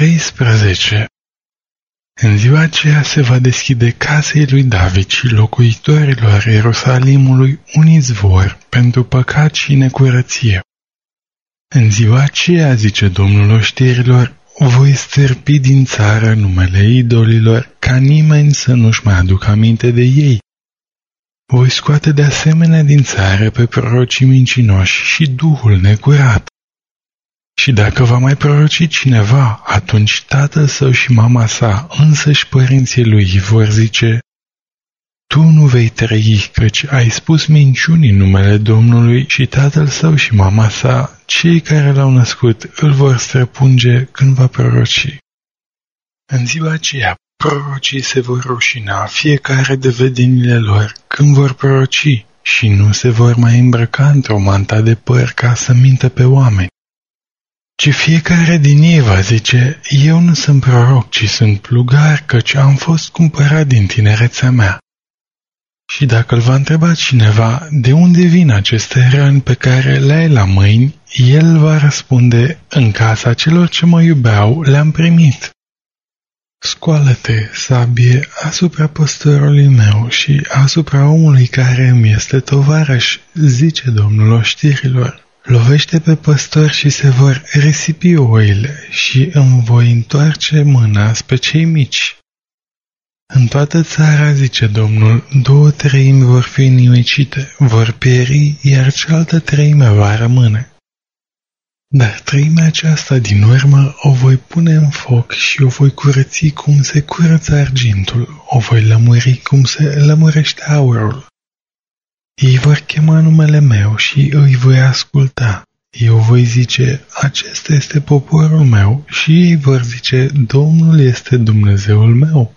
13 În ziua aceea se va deschide casei lui David și locuitorilor Ierusalimului un izvor pentru păcat și necurăție. În ziua aceea, zice Domnul oștirilor, voi stârpi din țară numele idolilor, ca nimeni să nu-și mai aducă aminte de ei. Voi scoate de asemenea din țară pe prorocii mincinoși și duhul necurat. Și dacă va mai proroci cineva, atunci tatăl său și mama sa, însăși părinții lui, vor zice, Tu nu vei trăi, căci ai spus minciuni în numele Domnului și tatăl său și mama sa, cei care l-au născut, îl vor străpunge când va proroci. În ziua aceea, prorocii se vor rușina fiecare de vedenile lor când vor proroci și nu se vor mai îmbrăca într-o manta de păr ca să mintă pe oameni ci fiecare din ei va zice, eu nu sunt proroc, ci sunt plugar, căci am fost cumpărat din tinerețea mea. Și dacă îl va întreba cineva de unde vin aceste răni pe care le ai la mâini, el va răspunde, în casa celor ce mă iubeau le-am primit. Scoală-te, sabie, asupra păstorului meu și asupra omului care îmi este tovarăș, zice Domnul oștirilor. Lovește pe păstori și se vor risipi oile și îmi voi întoarce mâna spre cei mici. În toată țara, zice Domnul, două treimi vor fi nimicite, vor pieri, iar cealaltă treime va rămâne. Dar treimea aceasta din urmă o voi pune în foc și o voi curăți cum se curăță argintul, o voi lămuri cum se lămurește aurul. Ei vor chema numele meu și îi voi asculta. Eu voi zice, acesta este poporul meu și ei vor zice, Domnul este Dumnezeul meu.